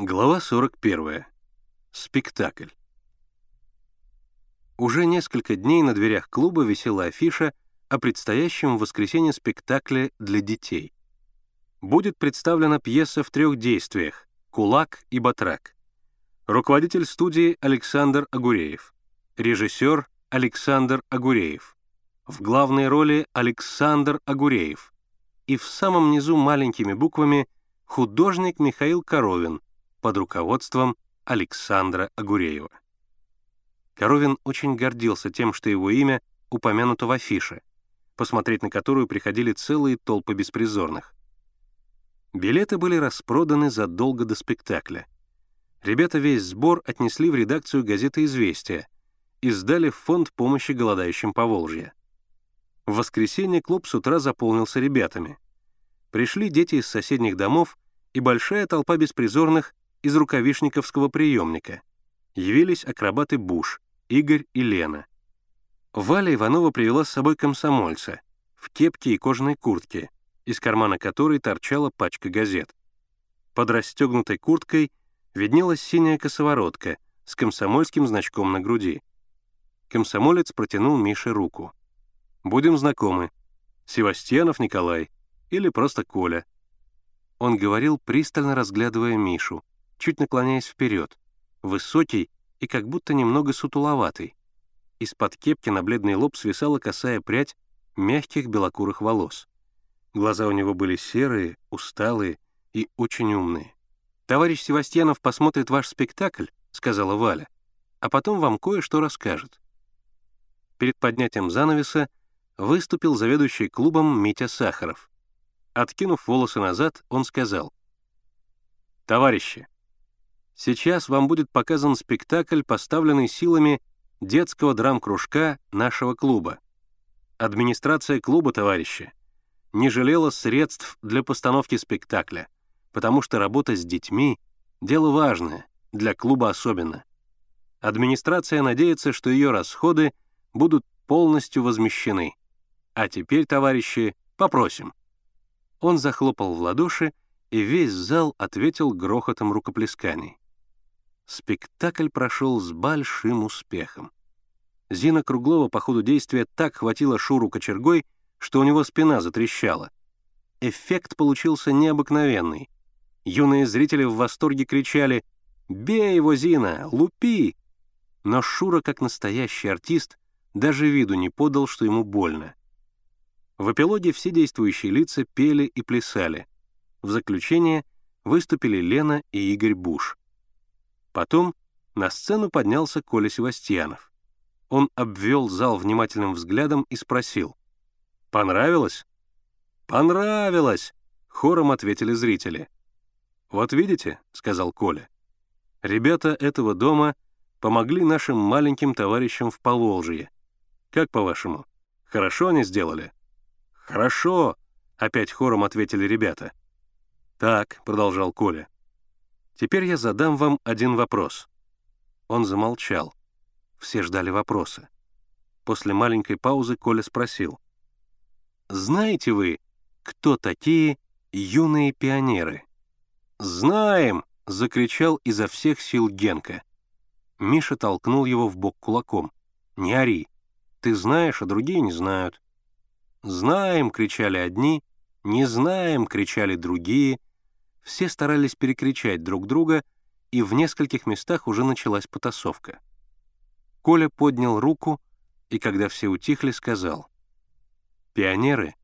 Глава 41. Спектакль. Уже несколько дней на дверях клуба висела афиша о предстоящем в воскресенье спектакле для детей. Будет представлена пьеса в трех действиях «Кулак и батрак». Руководитель студии Александр Агуреев. Режиссер Александр Агуреев. В главной роли Александр Агуреев. И в самом низу маленькими буквами художник Михаил Коровин — под руководством Александра Агуреева. Коровин очень гордился тем, что его имя упомянуто в афише, посмотреть на которую приходили целые толпы беспризорных. Билеты были распроданы задолго до спектакля. Ребята весь сбор отнесли в редакцию газеты «Известия» и сдали в фонд помощи голодающим по Волжье. В воскресенье клуб с утра заполнился ребятами. Пришли дети из соседних домов и большая толпа беспризорных из рукавишниковского приемника. Явились акробаты Буш, Игорь и Лена. Валя Иванова привела с собой комсомольца в кепке и кожаной куртке, из кармана которой торчала пачка газет. Под расстегнутой курткой виднелась синяя косоворотка с комсомольским значком на груди. Комсомолец протянул Мише руку. «Будем знакомы. Севастьянов Николай или просто Коля». Он говорил, пристально разглядывая Мишу, чуть наклоняясь вперед, высокий и как будто немного сутуловатый. Из-под кепки на бледный лоб свисала косая прядь мягких белокурых волос. Глаза у него были серые, усталые и очень умные. «Товарищ Севастьянов посмотрит ваш спектакль», — сказала Валя, «а потом вам кое-что расскажет». Перед поднятием занавеса выступил заведующий клубом Митя Сахаров. Откинув волосы назад, он сказал, «Товарищи, Сейчас вам будет показан спектакль, поставленный силами детского драм-кружка нашего клуба. Администрация клуба, товарищи, не жалела средств для постановки спектакля, потому что работа с детьми — дело важное, для клуба особенно. Администрация надеется, что ее расходы будут полностью возмещены. А теперь, товарищи, попросим. Он захлопал в ладоши, и весь зал ответил грохотом рукоплесканий. Спектакль прошел с большим успехом. Зина Круглова по ходу действия так хватила Шуру кочергой, что у него спина затрещала. Эффект получился необыкновенный. Юные зрители в восторге кричали «Бей его, Зина! Лупи!» Но Шура, как настоящий артист, даже виду не подал, что ему больно. В эпилоге все действующие лица пели и плясали. В заключение выступили Лена и Игорь Буш. Потом на сцену поднялся Коля Севастьянов. Он обвел зал внимательным взглядом и спросил. «Понравилось?» «Понравилось!» — хором ответили зрители. «Вот видите», — сказал Коля, — «ребята этого дома помогли нашим маленьким товарищам в Поволжье. Как по-вашему, хорошо они сделали?» «Хорошо!» — опять хором ответили ребята. «Так», — продолжал Коля, — Теперь я задам вам один вопрос». Он замолчал. Все ждали вопроса. После маленькой паузы Коля спросил. «Знаете вы, кто такие юные пионеры?» «Знаем!» — закричал изо всех сил Генка. Миша толкнул его в бок кулаком. «Не ори. Ты знаешь, а другие не знают». «Знаем!» — кричали одни, «Не знаем!» — кричали другие, все старались перекричать друг друга, и в нескольких местах уже началась потасовка. Коля поднял руку и, когда все утихли, сказал, «Пионеры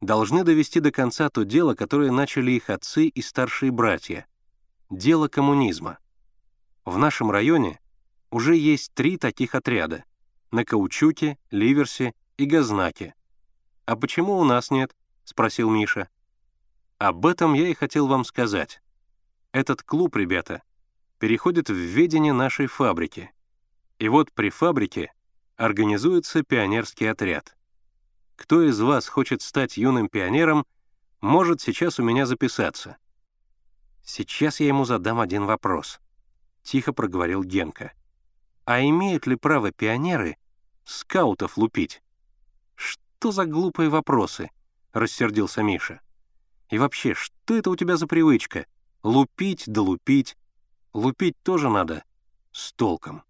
должны довести до конца то дело, которое начали их отцы и старшие братья — дело коммунизма. В нашем районе уже есть три таких отряда — на Каучуке, Ливерсе и Газнаке. «А почему у нас нет?» — спросил Миша. Об этом я и хотел вам сказать. Этот клуб, ребята, переходит в ведение нашей фабрики. И вот при фабрике организуется пионерский отряд. Кто из вас хочет стать юным пионером, может сейчас у меня записаться. Сейчас я ему задам один вопрос. Тихо проговорил Генка. А имеют ли право пионеры скаутов лупить? Что за глупые вопросы? Рассердился Миша. И вообще, что это у тебя за привычка? Лупить да лупить. Лупить тоже надо с толком.